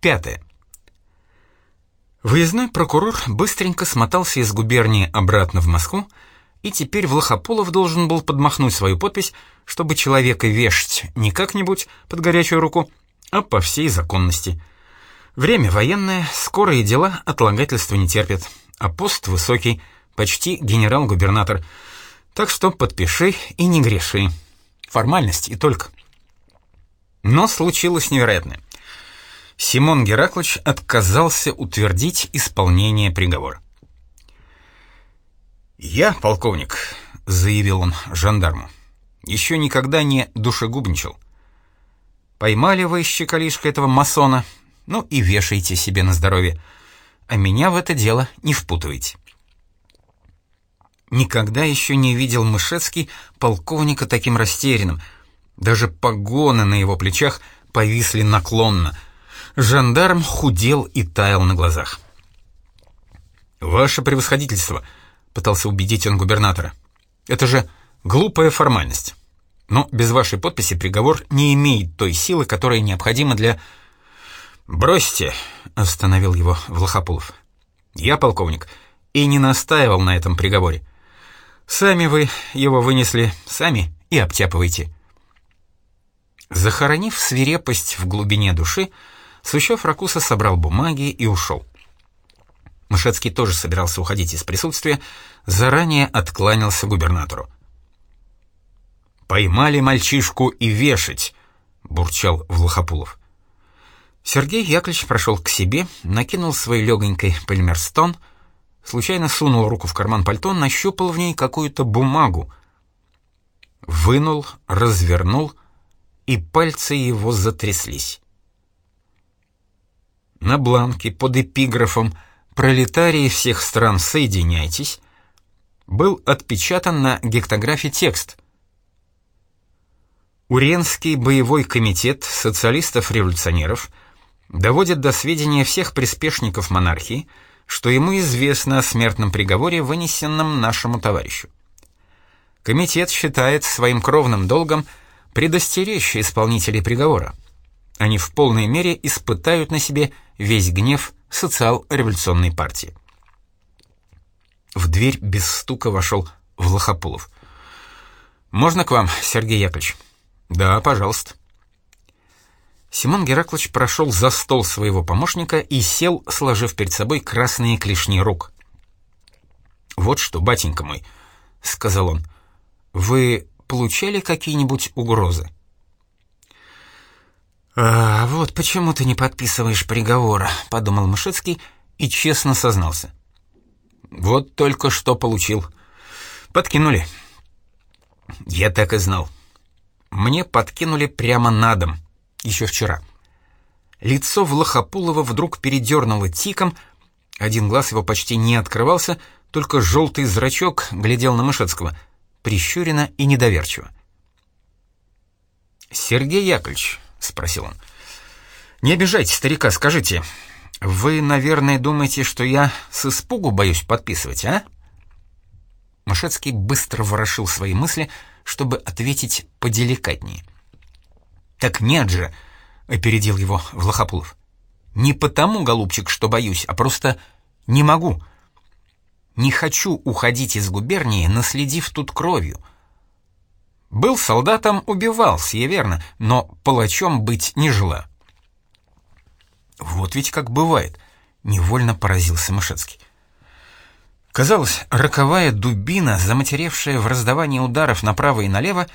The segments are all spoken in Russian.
Пятое. Выездной прокурор быстренько смотался из губернии обратно в Москву, и теперь Влахополов должен был подмахнуть свою подпись, чтобы человека вешать не как-нибудь под горячую руку, а по всей законности. Время военное, скорые дела отлагательства не терпят, а пост высокий, почти генерал-губернатор. Так что подпиши и не греши. Формальность и только. Но случилось невероятное. Симон Гераклович отказался утвердить исполнение приговора. «Я, полковник», — заявил он жандарму, — «еще никогда не душегубничал. Поймали вы, щеколишка, этого масона, ну и вешайте себе на здоровье, а меня в это дело не впутывайте». Никогда еще не видел Мышецкий полковника таким растерянным. Даже погоны на его плечах повисли наклонно — Жандарм худел и таял на глазах. «Ваше превосходительство», — пытался убедить он губернатора, — «это же глупая формальность. Но без вашей подписи приговор не имеет той силы, которая необходима для...» «Бросьте», — остановил его Влахопулов. «Я, полковник, и не настаивал на этом приговоре. Сами вы его вынесли, сами и обтяпывайте». Захоронив свирепость в глубине души, — Сущев Ракуса собрал бумаги и ушел. Мышецкий тоже собирался уходить из присутствия, заранее откланялся губернатору. «Поймали мальчишку и вешать!» — бурчал Влахопулов. Сергей Яковлевич прошел к себе, накинул свой легонький пальмерстон, случайно сунул руку в карман пальто, нащупал в ней какую-то бумагу. Вынул, развернул, и пальцы его затряслись. На бланке под эпиграфом «Пролетарии всех стран, соединяйтесь» был отпечатан на гектографе текст «Уренский боевой комитет социалистов-революционеров доводит до сведения всех приспешников монархии, что ему известно о смертном приговоре, вынесенном нашему товарищу. Комитет считает своим кровным долгом предостеречь исполнителей приговора. Они в полной мере испытают на себе весь гнев социал-революционной партии. В дверь без стука вошел Влахопулов. «Можно к вам, Сергей Яковлевич?» «Да, пожалуйста». Симон Гераклович прошел за стол своего помощника и сел, сложив перед собой красные клешни рук. «Вот что, батенька мой», — сказал он, — «вы получали какие-нибудь угрозы?» «А, вот почему ты не подписываешь приговора», — подумал Мышецкий и честно сознался. «Вот только что получил. Подкинули». «Я так и знал. Мне подкинули прямо на дом, еще вчера». Лицо Влахопулова вдруг передернуло тиком, один глаз его почти не открывался, только желтый зрачок глядел на Мышецкого, прищуренно и недоверчиво. «Сергей Яковлевич, — спросил он. «Не обижайте старика, скажите, вы, наверное, думаете, что я с испугу боюсь подписывать, а?» Машецкий быстро ворошил свои мысли, чтобы ответить поделикатнее. «Так нет же!» — опередил его Влахопулов. «Не потому, голубчик, что боюсь, а просто не могу. Не хочу уходить из губернии, наследив тут кровью». Был солдатом, убивал, сие верно, но палачом быть не жила. Вот ведь как бывает, невольно поразился Мышецкий. Казалось, роковая дубина, заматеревшая в раздавании ударов направо и налево,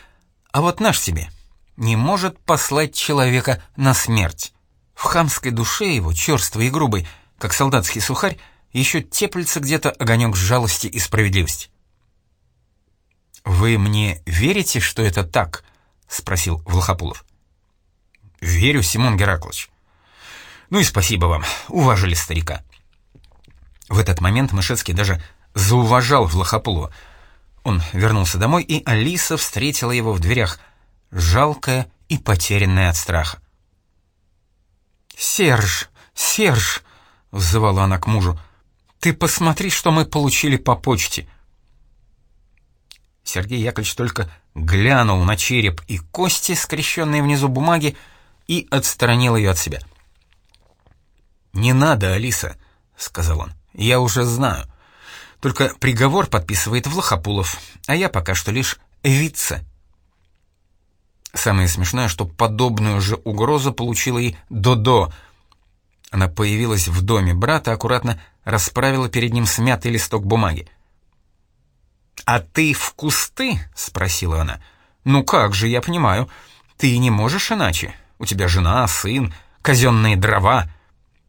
а вот наш себе не может послать человека на смерть. В хамской душе его, черствой и грубой, как солдатский сухарь, еще теплится где-то огонек жалости и справедливости. «Вы мне верите, что это так?» — спросил Влахопулов. «Верю, Симон Гераклович». «Ну и спасибо вам, уважили старика». В этот момент Мышецкий даже зауважал Влахопулова. Он вернулся домой, и Алиса встретила его в дверях, жалкая и потерянная от страха. «Серж, Серж!» — взывала она к мужу. «Ты посмотри, что мы получили по почте!» Сергей Яковлевич только глянул на череп и кости, скрещенные внизу бумаги, и отстранил ее от себя. «Не надо, Алиса», — сказал он, — «я уже знаю. Только приговор подписывает Влахопулов, а я пока что лишь вице». Самое смешное, что подобную же угрозу получила и Додо. Она появилась в доме брата, аккуратно расправила перед ним смятый листок бумаги. «А ты в кусты?» — спросила она. «Ну как же, я понимаю. Ты не можешь иначе. У тебя жена, сын, казенные дрова.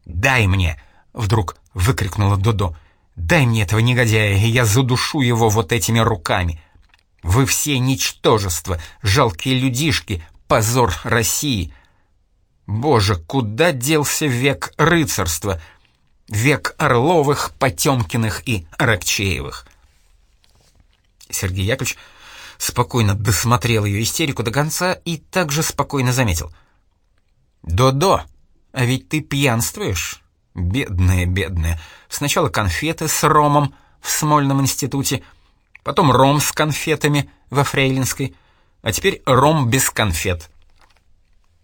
Дай мне!» — вдруг выкрикнула Додо. «Дай мне этого негодяя, и я задушу его вот этими руками. Вы все ничтожество, жалкие людишки, позор России. Боже, куда делся век рыцарства? Век Орловых, Потемкиных и Аракчеевых?» Сергей Яковлевич спокойно досмотрел ее истерику до конца и также спокойно заметил. «До-до, а ведь ты пьянствуешь? Бедная, бедная. Сначала конфеты с ромом в Смольном институте, потом ром с конфетами во Фрейлинской, а теперь ром без конфет».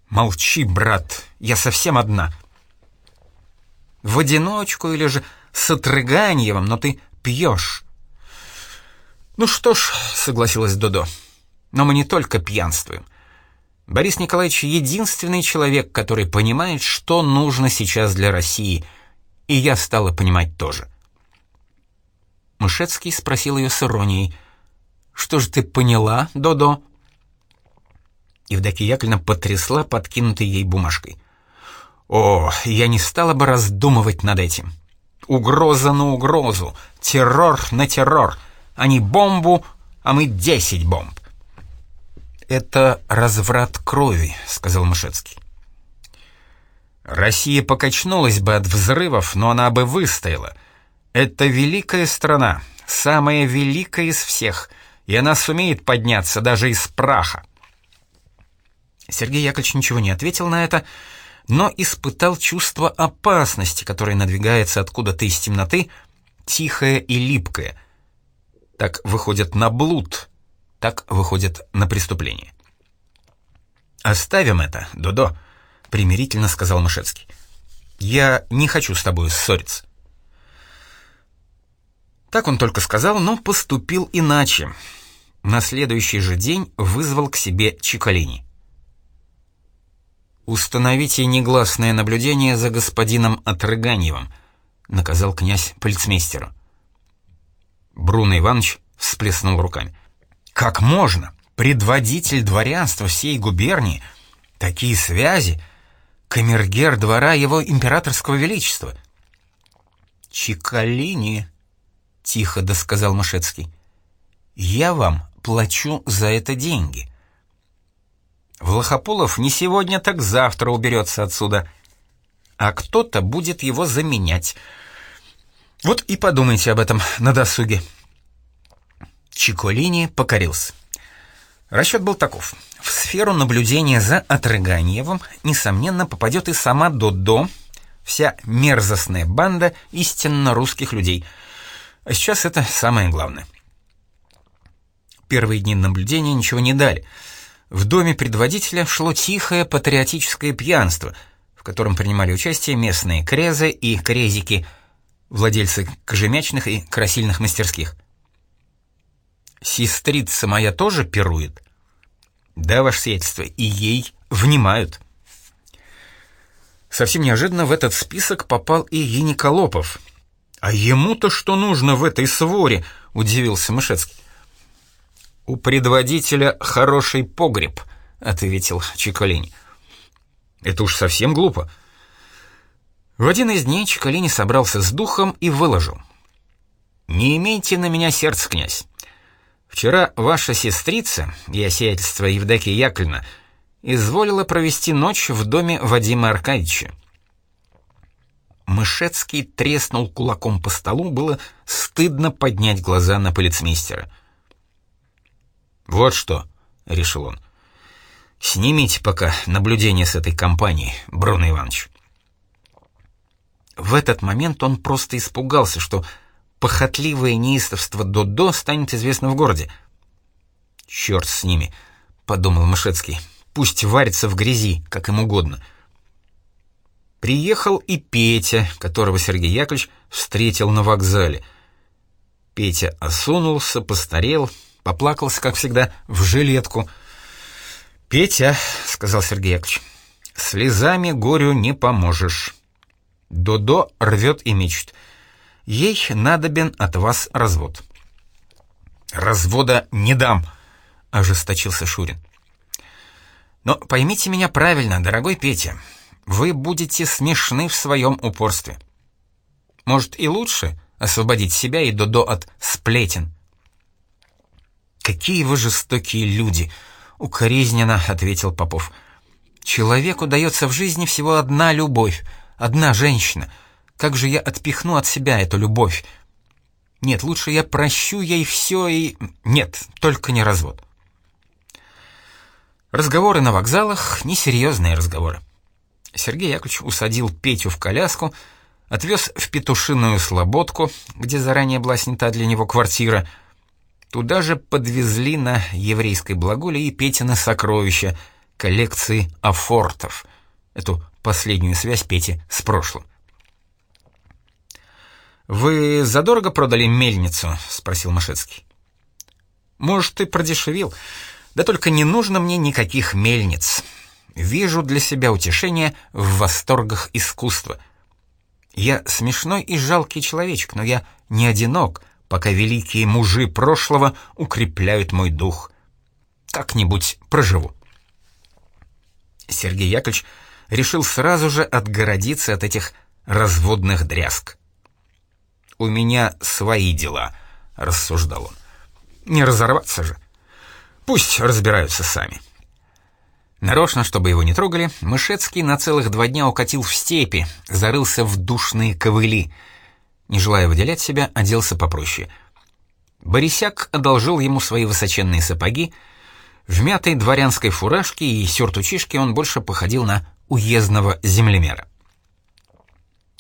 «Молчи, брат, я совсем одна». «В одиночку или же с отрыганием, но ты пьешь». «Ну что ж», — согласилась Додо, — «но мы не только пьянствуем. Борис Николаевич — единственный человек, который понимает, что нужно сейчас для России, и я стала понимать тоже». Мышецкий спросил ее с иронией, «Что же ты поняла, Додо?» Евдокия Яковлевна потрясла подкинутой ей бумажкой. «О, я не стала бы раздумывать над этим. Угроза на угрозу, террор на террор — они бомбу, а мы десять бомб. «Это разврат крови», — сказал Мышецкий. «Россия покачнулась бы от взрывов, но она бы выстояла. Это великая страна, самая великая из всех, и она сумеет подняться даже из праха». Сергей Яковлевич ничего не ответил на это, но испытал чувство опасности, которое надвигается откуда-то из темноты, тихое и липкое — так выходят на блуд, так выходят на преступление. «Оставим это, Додо», — примирительно сказал Мышецкий. «Я не хочу с тобой ссориться». Так он только сказал, но поступил иначе. На следующий же день вызвал к себе Чиколини. «Установите негласное наблюдение за господином Отрыганьевым», — наказал князь полицмейстеру. Бруно Иванович всплеснул руками. «Как можно? Предводитель дворянства всей губернии? Такие связи? Камергер двора его императорского величества?» «Чикалини», — тихо досказал Мышецкий, — «я вам плачу за это деньги». Влахополов не сегодня, так завтра уберется отсюда, а кто-то будет его заменять. Вот и подумайте об этом на досуге. Чиколини покорился. Расчет был таков. В сферу наблюдения за Отрыганиевым, несомненно, попадет и сама Додо, вся мерзостная банда истинно русских людей. А сейчас это самое главное. Первые дни наблюдения ничего не дали. В доме предводителя шло тихое патриотическое пьянство, в котором принимали участие местные крезы и крезики – владельцы кожемячных и красильных мастерских. «Сестрица моя тоже пирует?» «Да, ваше сиятельство, и ей внимают». Совсем неожиданно в этот список попал и Яниколопов. «А ему-то что нужно в этой своре?» — удивился Мышецкий. «У предводителя хороший погреб», — ответил Чиколень. «Это уж совсем глупо. В один из дней Чекалини собрался с духом и выложил. «Не имейте на меня сердце, князь. Вчера ваша сестрица, я сиятельство Евдокия Яковлевна, изволила провести ночь в доме Вадима Аркадьевича. Мышецкий треснул кулаком по столу, было стыдно поднять глаза на полицмейстера. «Вот что», — решил он, — «снимите пока наблюдение с этой компанией, Бруно Иванович». В этот момент он просто испугался, что похотливое неистовство Додо станет известно в городе. «Черт с ними», — подумал Мышецкий, — «пусть варится в грязи, как им угодно». Приехал и Петя, которого Сергей Яковлевич встретил на вокзале. Петя осунулся, постарел, поплакался, как всегда, в жилетку. «Петя», — сказал Сергей Яковлевич, — «слезами горю не поможешь». Додо рвет и мечет. Ей надобен от вас развод. «Развода не дам», — ожесточился Шурин. «Но поймите меня правильно, дорогой Петя, вы будете смешны в своем упорстве. Может, и лучше освободить себя и Додо от сплетен». «Какие вы жестокие люди!» — укоризненно ответил Попов. «Человеку дается в жизни всего одна любовь, одна женщина. Как же я отпихну от себя эту любовь? Нет, лучше я прощу ей все и... Нет, только не развод». Разговоры на вокзалах — несерьезные разговоры. Сергей Яковлевич усадил Петю в коляску, отвез в петушиную слободку, где заранее была снята для него квартира — Туда же подвезли на еврейской благоле и Петины сокровища, коллекции афортов, эту последнюю связь Пети с прошлым. «Вы задорого продали мельницу?» — спросил Машецкий. «Может, ты продешевил? Да только не нужно мне никаких мельниц. Вижу для себя утешение в восторгах искусства. Я смешной и жалкий человечек, но я не одинок» пока великие мужи прошлого укрепляют мой дух. Как-нибудь проживу. Сергей Яковлевич решил сразу же отгородиться от этих разводных дрязг. «У меня свои дела», — рассуждал он. «Не разорваться же. Пусть разбираются сами». Нарочно, чтобы его не трогали, Мышецкий на целых два дня укатил в степи, зарылся в душные ковыли — не желая выделять себя, оделся попроще. Борисяк одолжил ему свои высоченные сапоги. В мятой дворянской фуражке и сюртучишке он больше походил на уездного землемера.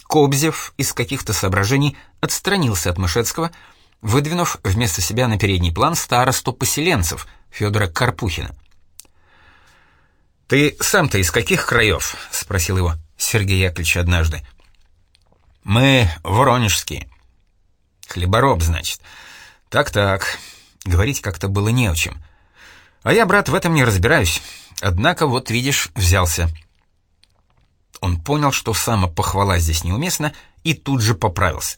Кобзев из каких-то соображений отстранился от Мышецкого, выдвинув вместо себя на передний план старосту поселенцев Федора Карпухина. «Ты сам-то из каких краев?» — спросил его Сергей Яковлевич однажды. «Мы воронежские». «Хлебороб, значит». «Так-так». Говорить как-то было не о чем. «А я, брат, в этом не разбираюсь. Однако, вот видишь, взялся». Он понял, что самопохвала здесь неуместна, и тут же поправился.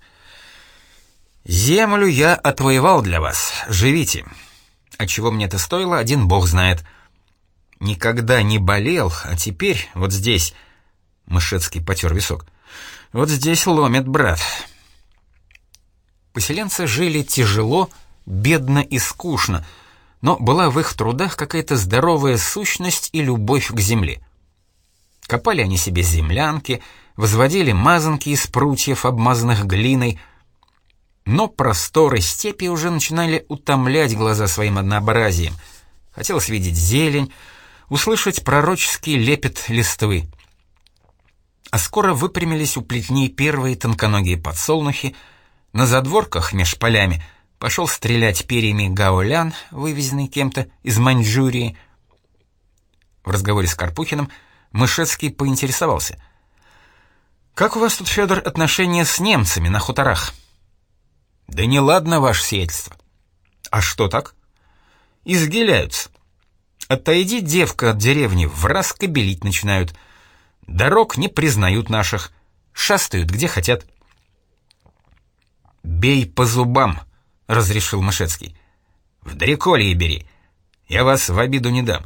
«Землю я отвоевал для вас. Живите. А чего мне это стоило, один бог знает. Никогда не болел, а теперь вот здесь...» Мышецкий потер висок. Вот здесь ломит, брат. Поселенцы жили тяжело, бедно и скучно, но была в их трудах какая-то здоровая сущность и любовь к земле. Копали они себе землянки, возводили мазанки из прутьев, обмазанных глиной, но просторы степи уже начинали утомлять глаза своим однообразием. Хотелось видеть зелень, услышать пророческий лепет листвы а скоро выпрямились у плетней первые тонконогие подсолнухи, на задворках меж полями пошел стрелять перьями гаулян, вывезенный кем-то из Маньчжурии. В разговоре с Карпухиным Мышецкий поинтересовался. «Как у вас тут, Федор, отношения с немцами на хуторах?» «Да не ладно, ваше сиятельство». «А что так?» «Изгиляются. Отойди, девка, от деревни, в раз кобелить начинают». Дорог не признают наших, шастают где хотят. «Бей по зубам», — разрешил Мышецкий. «В дреколье бери, я вас в обиду не дам.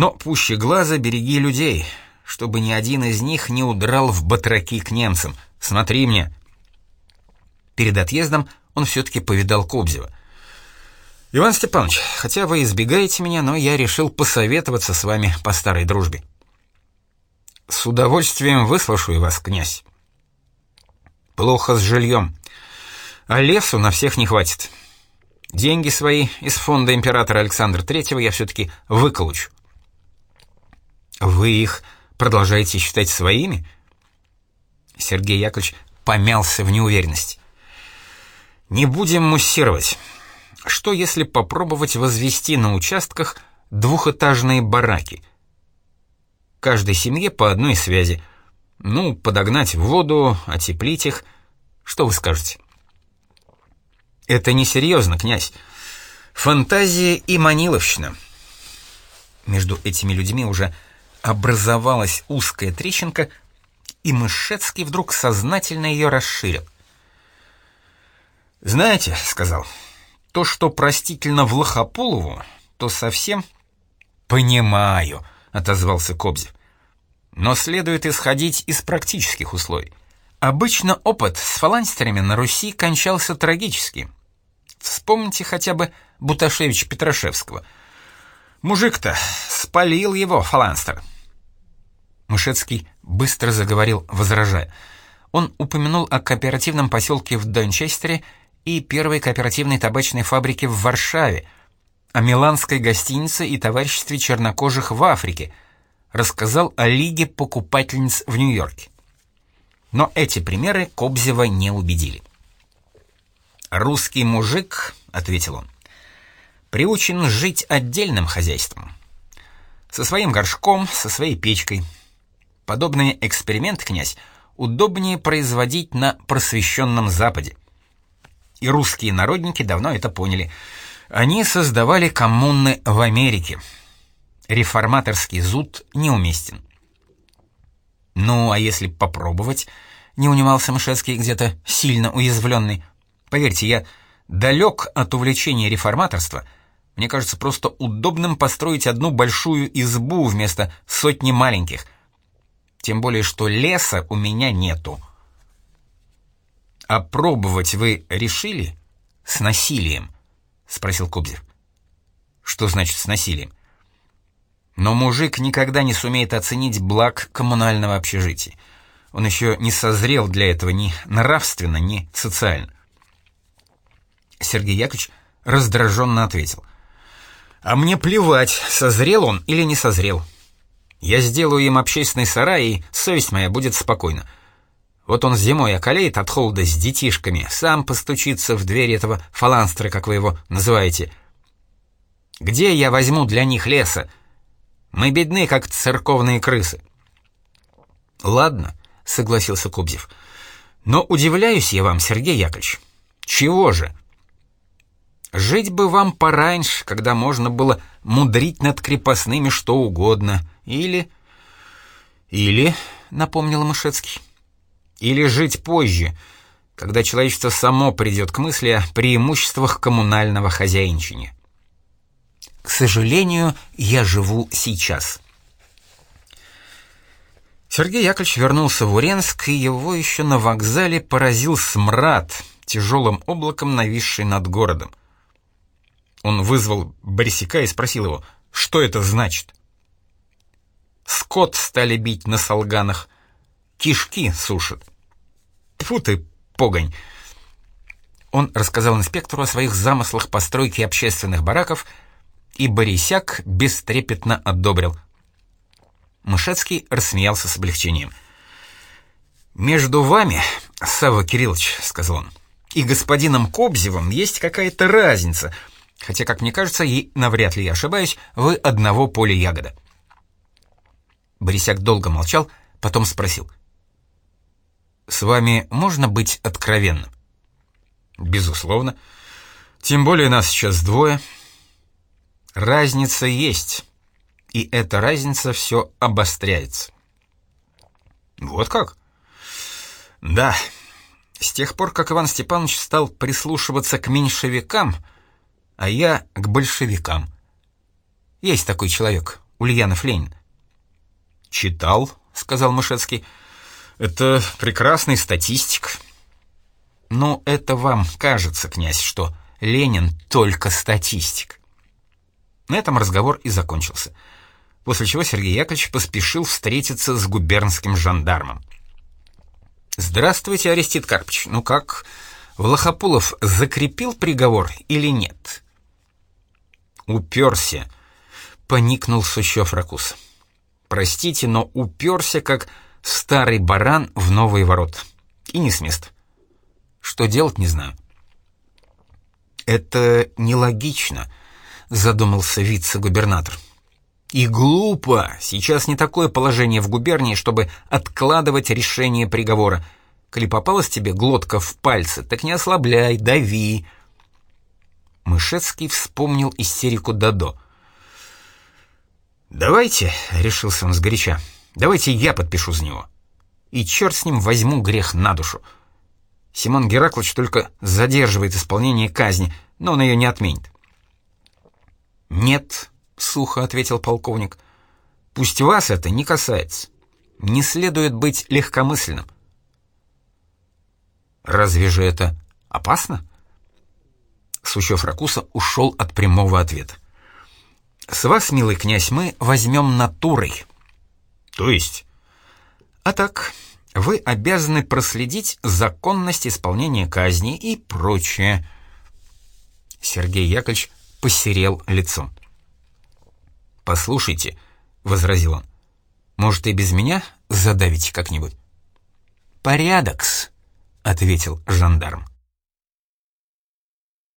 Но пуще глаза береги людей, чтобы ни один из них не удрал в батраки к немцам. Смотри мне». Перед отъездом он все-таки повидал Кобзева. «Иван Степанович, хотя вы избегаете меня, но я решил посоветоваться с вами по старой дружбе». «С удовольствием выслушаю вас, князь». «Плохо с жильем. А лесу на всех не хватит. Деньги свои из фонда императора Александра Третьего я все-таки выколочу». «Вы их продолжаете считать своими?» Сергей Яковлевич помялся в неуверенности. «Не будем муссировать. Что если попробовать возвести на участках двухэтажные бараки?» каждой семье по одной связи. Ну, подогнать воду, отеплить их. Что вы скажете? Это несерьезно, князь. Фантазия и маниловщина. Между этими людьми уже образовалась узкая трещинка, и Мышецкий вдруг сознательно ее расширил. «Знаете», — сказал, — «то, что простительно в Лохополову, то совсем...» «Понимаю», — отозвался Кобзев. «Но следует исходить из практических условий. Обычно опыт с фаланстерами на Руси кончался трагически. Вспомните хотя бы Буташевича Петрашевского. Мужик-то спалил его, фаланстер». Мышецкий быстро заговорил, возражая. Он упомянул о кооперативном поселке в Дончестере и первой кооперативной табачной фабрике в Варшаве, о миланской гостинице и товариществе чернокожих в Африке, рассказал о Лиге покупательниц в Нью-Йорке. Но эти примеры Кобзева не убедили. «Русский мужик», — ответил он, — «приучен жить отдельным хозяйством, со своим горшком, со своей печкой, Подобные эксперименты, князь, удобнее производить на просвещенном Западе. И русские народники давно это поняли. Они создавали коммуны в Америке. Реформаторский зуд неуместен. «Ну, а если попробовать?» — не унимался Мышецкий, где-то сильно уязвленный. «Поверьте, я далек от увлечения реформаторства. Мне кажется просто удобным построить одну большую избу вместо сотни маленьких — тем более, что леса у меня нету. «А пробовать вы решили? С насилием?» — спросил Кобзев. «Что значит с насилием?» Но мужик никогда не сумеет оценить благ коммунального общежития. Он еще не созрел для этого ни нравственно, ни социально. Сергей Яковлевич раздраженно ответил. «А мне плевать, созрел он или не созрел. Я сделаю им общественный сарай, и совесть моя будет спокойна. Вот он зимой околеет от холода с детишками, сам постучится в дверь этого фаланстра, как вы его называете. Где я возьму для них леса? Мы бедны, как церковные крысы. Ладно, согласился Кубзев. Но удивляюсь я вам, Сергей Яковлевич. Чего же? Жить бы вам пораньше, когда можно было мудрить над крепостными что угодно, или... Или, напомнил Мышецкий, или жить позже, когда человечество само придет к мысли о преимуществах коммунального хозяйничания. К сожалению, я живу сейчас. Сергей Яковлевич вернулся в Уренск, и его еще на вокзале поразил смрад, тяжелым облаком нависший над городом. Он вызвал Борисика и спросил его, что это значит. Скот стали бить на солганах. Кишки сушат. Тьфу ты, погонь. Он рассказал инспектору о своих замыслах постройки общественных бараков, и Борисяк бестрепетно одобрил. Мышецкий рассмеялся с облегчением. «Между вами, Савва Кириллович, — сказал он, — и господином Кобзевым есть какая-то разница, хотя, как мне кажется, и навряд ли я ошибаюсь, вы одного поля ягода». Борисяк долго молчал, потом спросил. «С вами можно быть откровенным?» «Безусловно. Тем более нас сейчас двое. Разница есть, и эта разница все обостряется». «Вот как?» «Да. С тех пор, как Иван Степанович стал прислушиваться к меньшевикам, а я к большевикам. Есть такой человек, Ульянов Ленин. «Читал», — сказал Мышецкий. «Это прекрасный статистик». «Ну, это вам кажется, князь, что Ленин только статистик». На этом разговор и закончился, после чего Сергей Яковлевич поспешил встретиться с губернским жандармом. «Здравствуйте, Арестит Карпович. Ну как, Влахопулов закрепил приговор или нет?» «Уперся», — поникнул Сущев Ракус. Простите, но уперся, как старый баран в новые ворота. И не с места. Что делать, не знаю. «Это нелогично», — задумался вице-губернатор. И глупо, сейчас не такое положение в губернии, чтобы откладывать решение приговора. Коли попалась тебе глотка в пальцы, так не ослабляй, дави. Мышецкий вспомнил истерику Дадо. «Давайте», — решился он сгоряча, — «давайте я подпишу за него. И черт с ним возьму грех на душу. Симон Гераклович только задерживает исполнение казни, но он ее не отменит». «Нет», — сухо ответил полковник, — «пусть вас это не касается. Не следует быть легкомысленным». «Разве же это опасно?» Сущев Ракуса ушел от прямого ответа. «С вас, милый князь, мы возьмем натурой». «То есть?» «А так, вы обязаны проследить законность исполнения казни и прочее». Сергей Яковлевич посерел лицом. «Послушайте», — возразил он, — «может, и без меня задавите как-нибудь?» «Порядокс», — ответил жандарм.